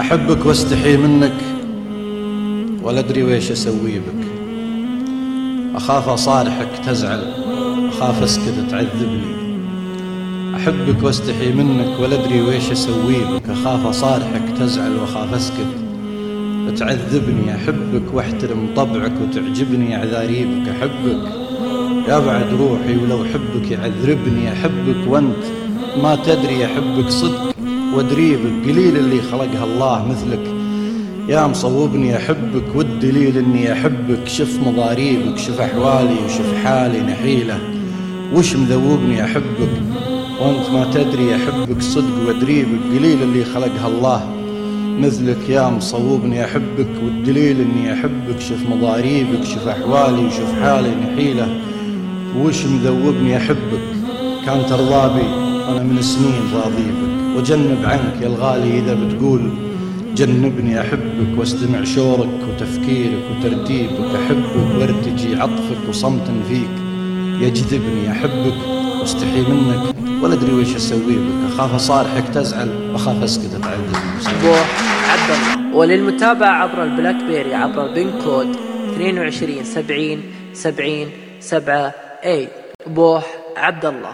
أحبك واستحي منك ولا أدري ويش أسوي بك. أخاف أصارحك تزعل أخاف أسكت تعذبني. أحبك واستحي منك ولا أدري ويش أسوي بك أخاف أصارحك تزعل وأخاف أسكت تعذبني. أحبك واحترم طبعك وتعجبني أعذاريبك أحبك يا بعد روحي ولو حبك يعذربني. أحبك وأنت ما تدري أحبك صدق. وادريبك قليل اللي خلقها الله مثلك. يا مصوبني أحبك والدليل إني أحبك. شف مضاريبك شف أحوالي وشف حالي نحيلة. وش مذوبني أحبك؟ وأنت ما تدري أحبك صدق وادريبك قليل اللي خلقها الله مثلك. يا مصوبني أحبك والدليل إني أحبك. شف مضاريبك شف أحوالي وشف حالي نحيلة. وش مذوبني أحبك؟ كان ترضى بي من سنين راضي بك وجنب عنك يا الغالي إذا بتقول جنبني أحبك واستمع شورك وتفكيرك وترتيبك أحبك وارتجي عطفك وصمت فيك. يجذبني أحبك واستحي منك ولا أدري ويش أسوي بك. أخاف أصارحك تزعل وأخاف أسكت الله وللمتابعة عبر ال BlackBerry عبر ال pin code 22 70 70 7 8 بوح عبد الله.